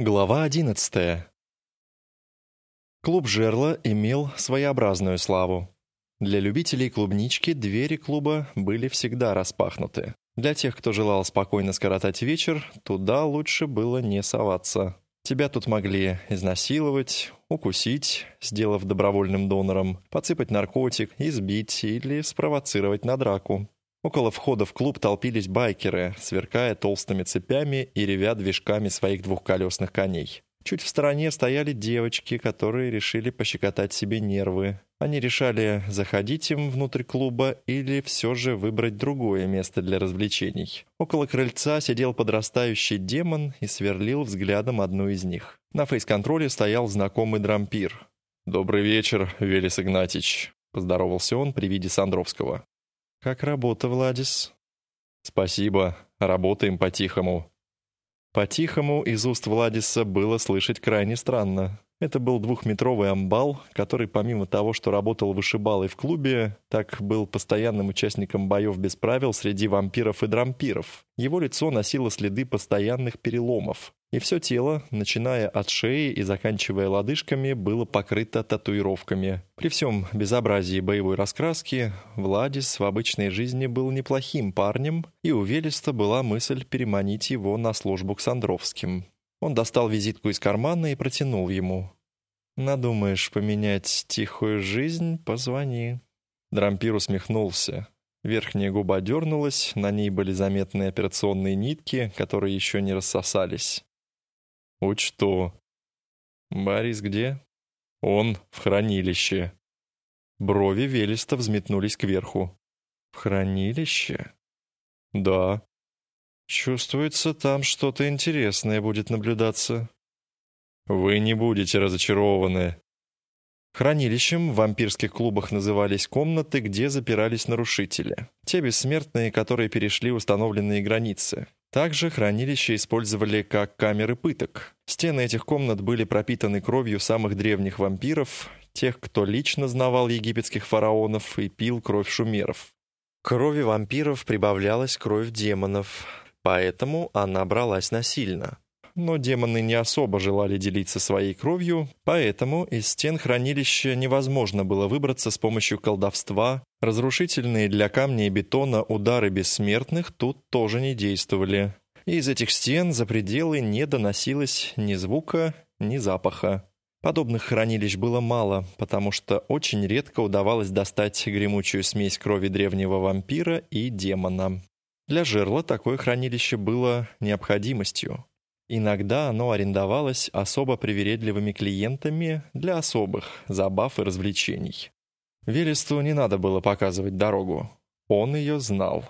Глава 11. Клуб «Жерла» имел своеобразную славу. Для любителей клубнички двери клуба были всегда распахнуты. Для тех, кто желал спокойно скоротать вечер, туда лучше было не соваться. Тебя тут могли изнасиловать, укусить, сделав добровольным донором, подсыпать наркотик, избить или спровоцировать на драку. Около входа в клуб толпились байкеры, сверкая толстыми цепями и ревя движками своих двухколесных коней. Чуть в стороне стояли девочки, которые решили пощекотать себе нервы. Они решали, заходить им внутрь клуба или все же выбрать другое место для развлечений. Около крыльца сидел подрастающий демон и сверлил взглядом одну из них. На фейс-контроле стоял знакомый дрампир. «Добрый вечер, Велес Игнатьич», — поздоровался он при виде Сандровского. «Как работа, Владис?» «Спасибо. Работаем по-тихому». По-тихому из уст Владиса было слышать крайне странно. Это был двухметровый амбал, который помимо того, что работал вышибалой в клубе, так был постоянным участником боев без правил среди вампиров и дрампиров. Его лицо носило следы постоянных переломов. И все тело, начиная от шеи и заканчивая лодыжками, было покрыто татуировками. При всем безобразии боевой раскраски, Владис в обычной жизни был неплохим парнем, и у Велеста была мысль переманить его на службу к Сандровским. Он достал визитку из кармана и протянул ему. «Надумаешь поменять тихую жизнь? Позвони». Дрампир усмехнулся. Верхняя губа дернулась, на ней были заметны операционные нитки, которые еще не рассосались. «Учту». «Борис где?» «Он в хранилище». Брови Велеста взметнулись кверху. «В хранилище?» «Да». «Чувствуется, там что-то интересное будет наблюдаться». «Вы не будете разочарованы». Хранилищем в вампирских клубах назывались комнаты, где запирались нарушители. Те бессмертные, которые перешли установленные границы. Также хранилища использовали как камеры пыток. Стены этих комнат были пропитаны кровью самых древних вампиров, тех, кто лично знавал египетских фараонов и пил кровь шумеров. Крови вампиров прибавлялась кровь демонов, поэтому она бралась насильно. Но демоны не особо желали делиться своей кровью, поэтому из стен хранилища невозможно было выбраться с помощью колдовства, Разрушительные для камня и бетона удары бессмертных тут тоже не действовали. из этих стен за пределы не доносилось ни звука, ни запаха. Подобных хранилищ было мало, потому что очень редко удавалось достать гремучую смесь крови древнего вампира и демона. Для жерла такое хранилище было необходимостью. Иногда оно арендовалось особо привередливыми клиентами для особых забав и развлечений. Велесту не надо было показывать дорогу. Он ее знал.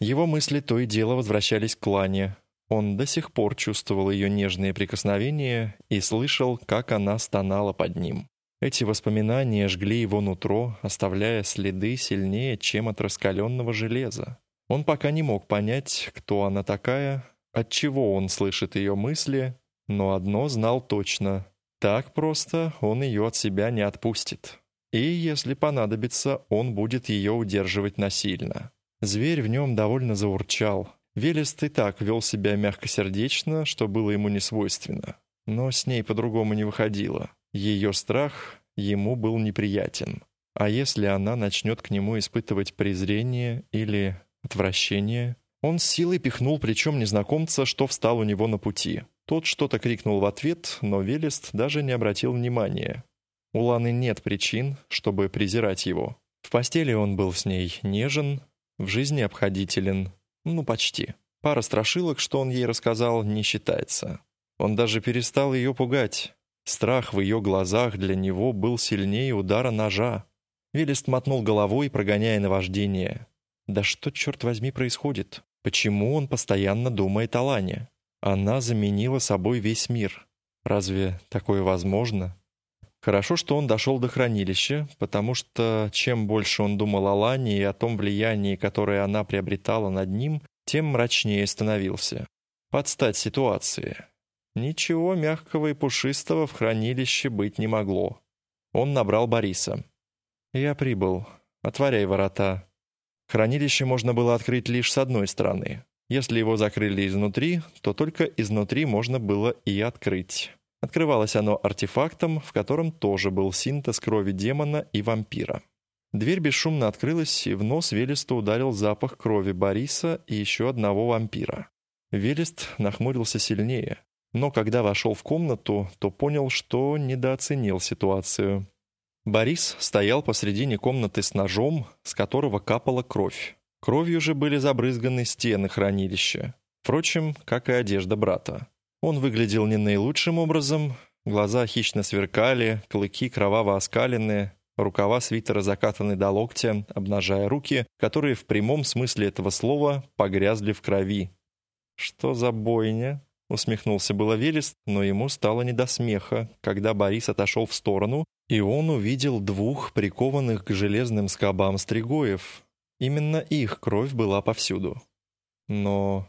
Его мысли то и дело возвращались к Лане. Он до сих пор чувствовал ее нежные прикосновения и слышал, как она стонала под ним. Эти воспоминания жгли его нутро, оставляя следы сильнее, чем от раскаленного железа. Он пока не мог понять, кто она такая, от чего он слышит ее мысли, но одно знал точно — так просто он ее от себя не отпустит. И, если понадобится, он будет ее удерживать насильно. Зверь в нем довольно заурчал. Велест и так вел себя мягкосердечно, что было ему не свойственно. Но с ней по-другому не выходило. Ее страх ему был неприятен. А если она начнет к нему испытывать презрение или отвращение? Он силой пихнул плечом незнакомца, что встал у него на пути. Тот что-то крикнул в ответ, но Велест даже не обратил внимания. У Ланы нет причин, чтобы презирать его. В постели он был с ней нежен, в жизни обходителен, ну почти. Пара страшилок, что он ей рассказал, не считается. Он даже перестал ее пугать. Страх в ее глазах для него был сильнее удара ножа. Велест мотнул головой, прогоняя наваждение. Да что, черт возьми, происходит? Почему он постоянно думает о Лане? Она заменила собой весь мир. Разве такое возможно? Хорошо, что он дошел до хранилища, потому что чем больше он думал о Лане и о том влиянии, которое она приобретала над ним, тем мрачнее становился. Подстать ситуации. Ничего мягкого и пушистого в хранилище быть не могло. Он набрал Бориса. «Я прибыл. Отворяй ворота». Хранилище можно было открыть лишь с одной стороны. Если его закрыли изнутри, то только изнутри можно было и открыть. Открывалось оно артефактом, в котором тоже был синтез крови демона и вампира. Дверь бесшумно открылась, и в нос Велесту ударил запах крови Бориса и еще одного вампира. Велест нахмурился сильнее, но когда вошел в комнату, то понял, что недооценил ситуацию. Борис стоял посредине комнаты с ножом, с которого капала кровь. Кровью же были забрызганы стены хранилища. Впрочем, как и одежда брата. Он выглядел не наилучшим образом, глаза хищно сверкали, клыки кроваво оскаленные, рукава свитера закатаны до локтя, обнажая руки, которые в прямом смысле этого слова погрязли в крови. «Что за бойня?» — усмехнулся было Велест, но ему стало не до смеха, когда Борис отошел в сторону, и он увидел двух прикованных к железным скобам стригоев. Именно их кровь была повсюду. Но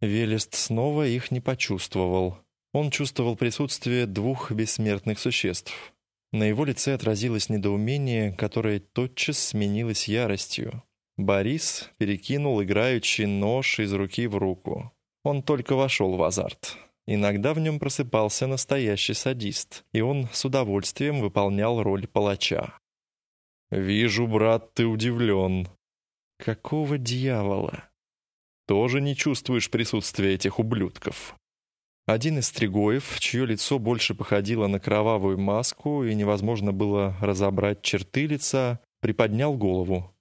Велест снова их не почувствовал. Он чувствовал присутствие двух бессмертных существ. На его лице отразилось недоумение, которое тотчас сменилось яростью. Борис перекинул играющий нож из руки в руку. Он только вошел в азарт. Иногда в нем просыпался настоящий садист, и он с удовольствием выполнял роль палача. «Вижу, брат, ты удивлен». «Какого дьявола?» тоже не чувствуешь присутствия этих ублюдков. Один из стригоев, чье лицо больше походило на кровавую маску и невозможно было разобрать черты лица, приподнял голову.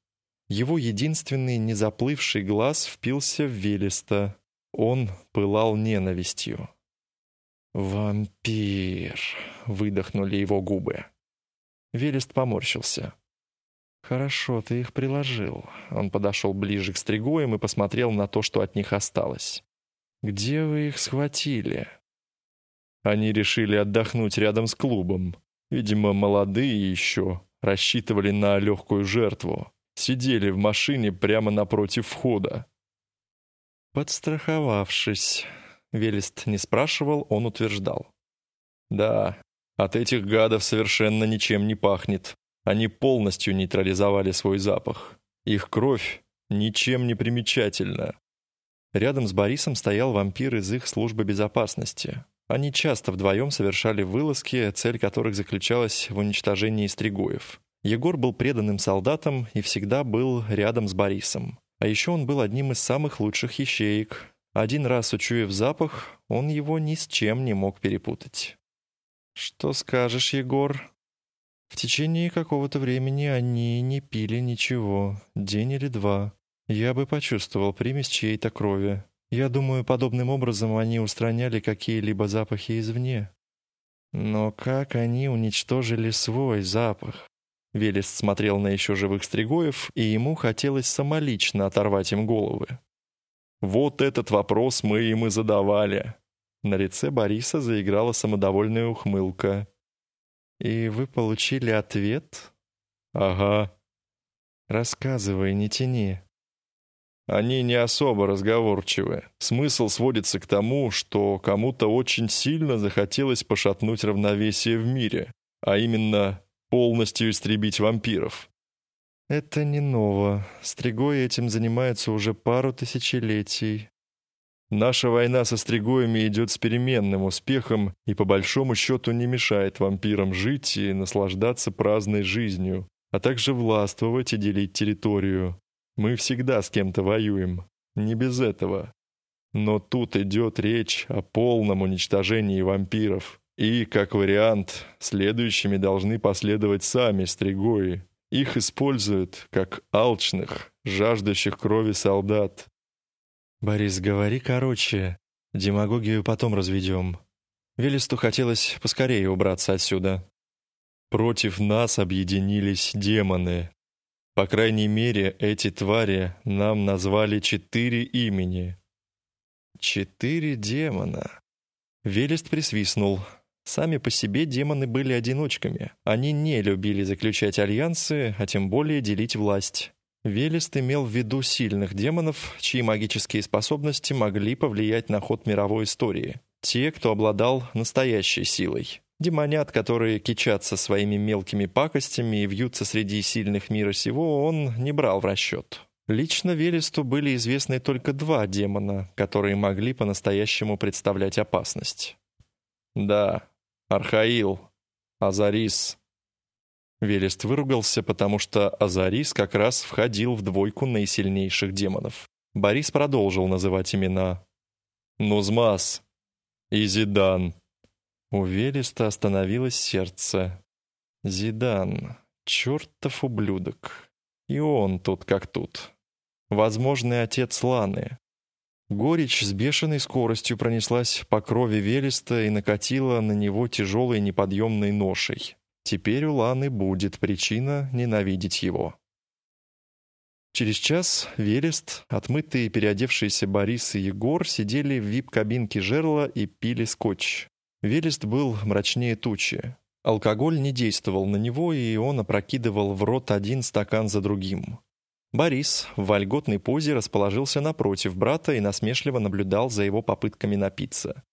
Его единственный незаплывший глаз впился в Велеста. Он пылал ненавистью. «Вампир!» — выдохнули его губы. Велест поморщился. «Хорошо, ты их приложил». Он подошел ближе к стригоям и посмотрел на то, что от них осталось. «Где вы их схватили?» Они решили отдохнуть рядом с клубом. Видимо, молодые еще, рассчитывали на легкую жертву. Сидели в машине прямо напротив входа. Подстраховавшись, Велест не спрашивал, он утверждал. «Да, от этих гадов совершенно ничем не пахнет. Они полностью нейтрализовали свой запах. Их кровь ничем не примечательна. Рядом с Борисом стоял вампир из их службы безопасности. Они часто вдвоем совершали вылазки, цель которых заключалась в уничтожении стригоев. Егор был преданным солдатом и всегда был рядом с Борисом. А еще он был одним из самых лучших ищеек. Один раз учуяв запах, он его ни с чем не мог перепутать. «Что скажешь, Егор?» В течение какого-то времени они не пили ничего, день или два. Я бы почувствовал примесь чьей-то крови. Я думаю, подобным образом они устраняли какие-либо запахи извне. Но как они уничтожили свой запах? Велес смотрел на еще живых стригоев, и ему хотелось самолично оторвать им головы. «Вот этот вопрос мы им и задавали». На лице Бориса заиграла самодовольная ухмылка. «И вы получили ответ?» «Ага». «Рассказывай, не тяни». Они не особо разговорчивы. Смысл сводится к тому, что кому-то очень сильно захотелось пошатнуть равновесие в мире, а именно полностью истребить вампиров. Это не ново. Стригои этим занимаются уже пару тысячелетий. Наша война со стригоями идет с переменным успехом и по большому счету не мешает вампирам жить и наслаждаться праздной жизнью, а также властвовать и делить территорию. Мы всегда с кем-то воюем, не без этого. Но тут идет речь о полном уничтожении вампиров. И, как вариант, следующими должны последовать сами стригои. Их используют как алчных, жаждущих крови солдат, «Борис, говори короче. Демагогию потом разведем». Велесту хотелось поскорее убраться отсюда. Против нас объединились демоны. По крайней мере, эти твари нам назвали четыре имени. Четыре демона. Велест присвистнул. Сами по себе демоны были одиночками. Они не любили заключать альянсы, а тем более делить власть. Велест имел в виду сильных демонов, чьи магические способности могли повлиять на ход мировой истории. Те, кто обладал настоящей силой. Демонят, которые кичатся своими мелкими пакостями и вьются среди сильных мира сего, он не брал в расчет. Лично Велесту были известны только два демона, которые могли по-настоящему представлять опасность. Да, Архаил, Азарис. Велест выругался, потому что Азарис как раз входил в двойку наисильнейших демонов. Борис продолжил называть имена. Нузмас, Изидан. У Велеста остановилось сердце. Зидан, чертов ублюдок. И он тут как тут возможный отец Ланы. Горечь с бешеной скоростью пронеслась по крови Велеста и накатила на него тяжелой неподъемной ношей. Теперь у Ланы будет причина ненавидеть его. Через час Велест, отмытые и переодевшиеся Борис и Егор сидели в вип-кабинке жерла и пили скотч. Велест был мрачнее тучи. Алкоголь не действовал на него, и он опрокидывал в рот один стакан за другим. Борис в вольготной позе расположился напротив брата и насмешливо наблюдал за его попытками напиться.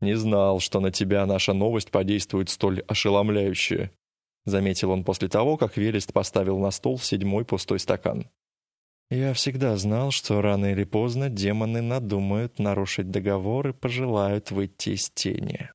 «Не знал, что на тебя наша новость подействует столь ошеломляюще», заметил он после того, как Велест поставил на стол седьмой пустой стакан. «Я всегда знал, что рано или поздно демоны надумают нарушить договор и пожелают выйти из тени»,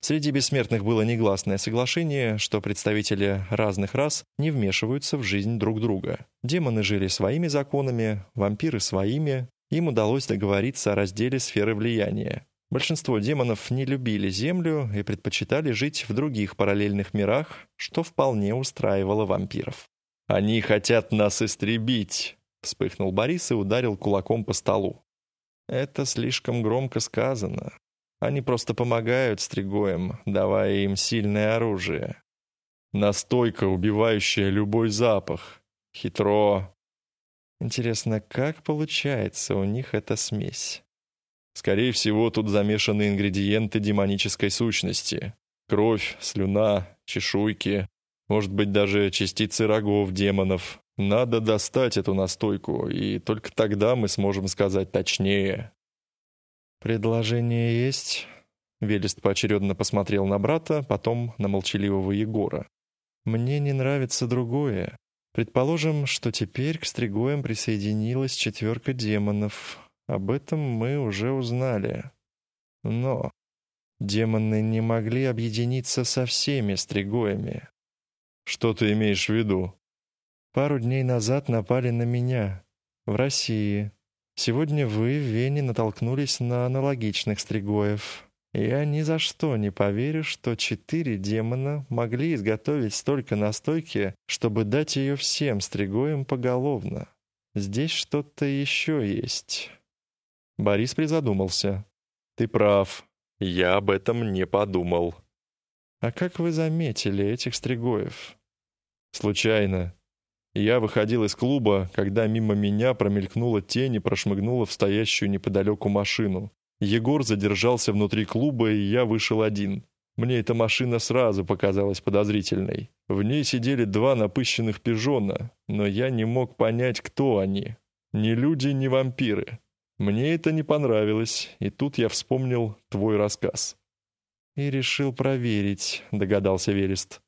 Среди бессмертных было негласное соглашение, что представители разных рас не вмешиваются в жизнь друг друга. Демоны жили своими законами, вампиры своими. Им удалось договориться о разделе сферы влияния. Большинство демонов не любили Землю и предпочитали жить в других параллельных мирах, что вполне устраивало вампиров. «Они хотят нас истребить!» — вспыхнул Борис и ударил кулаком по столу. «Это слишком громко сказано. Они просто помогают стригоям, давая им сильное оружие. Настойка, убивающая любой запах. Хитро. Интересно, как получается у них эта смесь? Скорее всего, тут замешаны ингредиенты демонической сущности. Кровь, слюна, чешуйки, может быть, даже частицы рогов демонов. Надо достать эту настойку, и только тогда мы сможем сказать точнее. «Предложение есть?» Велест поочередно посмотрел на брата, потом на молчаливого Егора. «Мне не нравится другое. Предположим, что теперь к Стригоям присоединилась четверка демонов. Об этом мы уже узнали. Но демоны не могли объединиться со всеми Стригоями. Что ты имеешь в виду? Пару дней назад напали на меня. В России. Сегодня вы в Вене натолкнулись на аналогичных стригоев. Я ни за что не поверю, что четыре демона могли изготовить столько настойки, чтобы дать ее всем стригоям поголовно. Здесь что-то еще есть. Борис призадумался. «Ты прав. Я об этом не подумал». «А как вы заметили этих стригоев?» «Случайно. Я выходил из клуба, когда мимо меня промелькнула тень и прошмыгнула в стоящую неподалеку машину. Егор задержался внутри клуба, и я вышел один. Мне эта машина сразу показалась подозрительной. В ней сидели два напыщенных пижона, но я не мог понять, кто они. Ни люди, ни вампиры. Мне это не понравилось, и тут я вспомнил твой рассказ. «И решил проверить», — догадался Верест.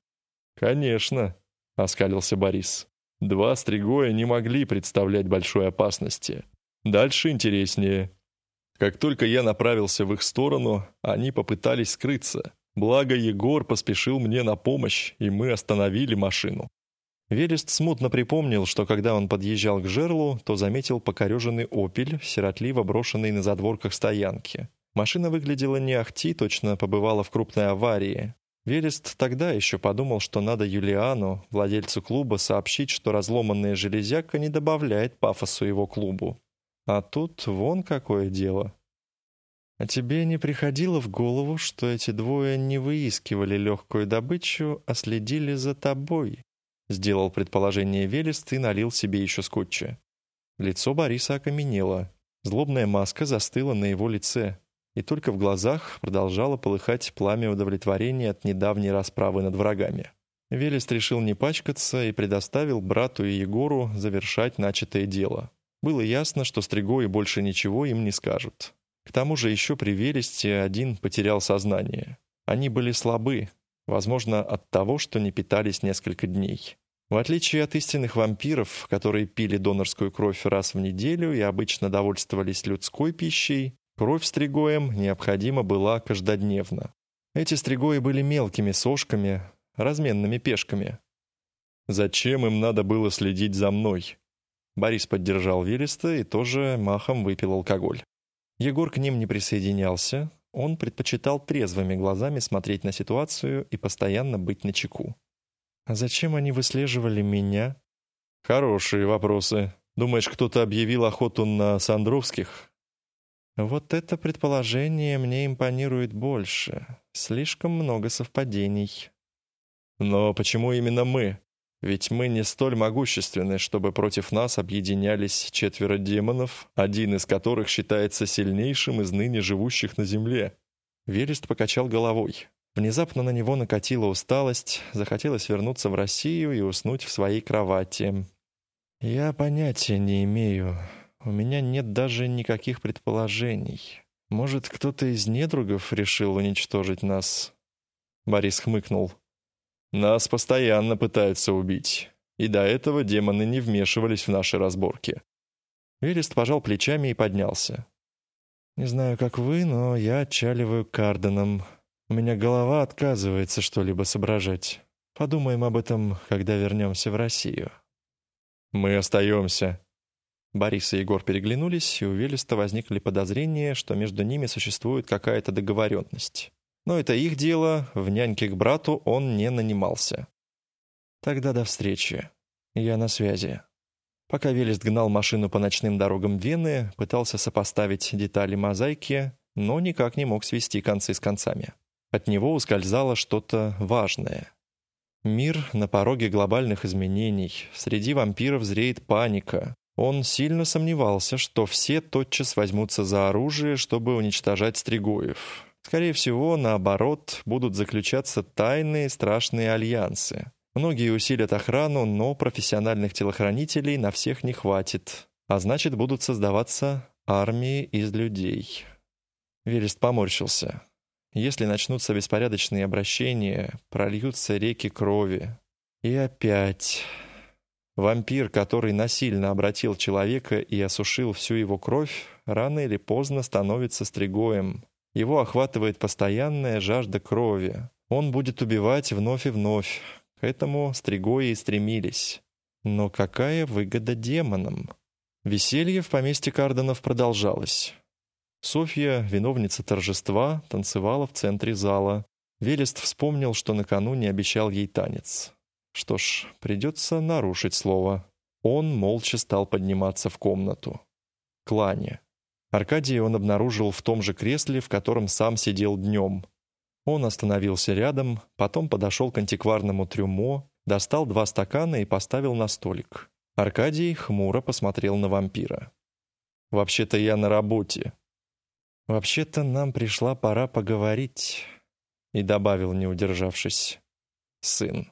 «Конечно», — оскалился Борис. Два стригоя не могли представлять большой опасности. Дальше интереснее. Как только я направился в их сторону, они попытались скрыться. Благо Егор поспешил мне на помощь, и мы остановили машину. Велест смутно припомнил, что когда он подъезжал к жерлу, то заметил покореженный «Опель», сиротливо брошенный на задворках стоянки. Машина выглядела не ахти, точно побывала в крупной аварии. Велест тогда еще подумал, что надо Юлиану, владельцу клуба, сообщить, что разломанная железяка не добавляет пафосу его клубу. А тут вон какое дело. А тебе не приходило в голову, что эти двое не выискивали легкую добычу, а следили за тобой? Сделал предположение Велест и налил себе еще скотча. Лицо Бориса окаменело. Злобная маска застыла на его лице и только в глазах продолжало полыхать пламя удовлетворения от недавней расправы над врагами. Велест решил не пачкаться и предоставил брату и Егору завершать начатое дело. Было ясно, что Стригои больше ничего им не скажут. К тому же еще при Велесте один потерял сознание. Они были слабы, возможно, от того, что не питались несколько дней. В отличие от истинных вампиров, которые пили донорскую кровь раз в неделю и обычно довольствовались людской пищей, кровь стригоем необходима была каждодневно. Эти стригои были мелкими сошками, разменными пешками. Зачем им надо было следить за мной? Борис поддержал Велеста и тоже махом выпил алкоголь. Егор к ним не присоединялся, он предпочитал трезвыми глазами смотреть на ситуацию и постоянно быть начеку. «А зачем они выслеживали меня?» «Хорошие вопросы. Думаешь, кто-то объявил охоту на Сандровских?» «Вот это предположение мне импонирует больше. Слишком много совпадений». «Но почему именно мы? Ведь мы не столь могущественны, чтобы против нас объединялись четверо демонов, один из которых считается сильнейшим из ныне живущих на Земле». Велест покачал головой. Внезапно на него накатила усталость, захотелось вернуться в Россию и уснуть в своей кровати. «Я понятия не имею. У меня нет даже никаких предположений. Может, кто-то из недругов решил уничтожить нас?» Борис хмыкнул. «Нас постоянно пытаются убить. И до этого демоны не вмешивались в наши разборки». Велест пожал плечами и поднялся. «Не знаю, как вы, но я отчаливаю Карденом. У меня голова отказывается что-либо соображать. Подумаем об этом, когда вернемся в Россию. Мы остаемся. Борис и Егор переглянулись, и у Велеста возникли подозрения, что между ними существует какая-то договоренность. Но это их дело, в няньке к брату он не нанимался. Тогда до встречи. Я на связи. Пока Велест гнал машину по ночным дорогам Вены, пытался сопоставить детали мозаики, но никак не мог свести концы с концами. От него ускользало что-то важное. Мир на пороге глобальных изменений. Среди вампиров зреет паника. Он сильно сомневался, что все тотчас возьмутся за оружие, чтобы уничтожать стригоев. Скорее всего, наоборот, будут заключаться тайные страшные альянсы. Многие усилят охрану, но профессиональных телохранителей на всех не хватит. А значит, будут создаваться армии из людей. Велест поморщился. Если начнутся беспорядочные обращения, прольются реки крови. И опять... Вампир, который насильно обратил человека и осушил всю его кровь, рано или поздно становится стригоем. Его охватывает постоянная жажда крови. Он будет убивать вновь и вновь. К этому стригои и стремились. Но какая выгода демонам? Веселье в поместье Карденов продолжалось. Софья, виновница торжества, танцевала в центре зала. Велест вспомнил, что накануне обещал ей танец. Что ж, придется нарушить слово. Он молча стал подниматься в комнату. Клане. Аркадия он обнаружил в том же кресле, в котором сам сидел днем. Он остановился рядом, потом подошел к антикварному трюмо, достал два стакана и поставил на столик. Аркадий хмуро посмотрел на вампира. «Вообще-то я на работе», «Вообще-то нам пришла пора поговорить», — и добавил, не удержавшись, «сын».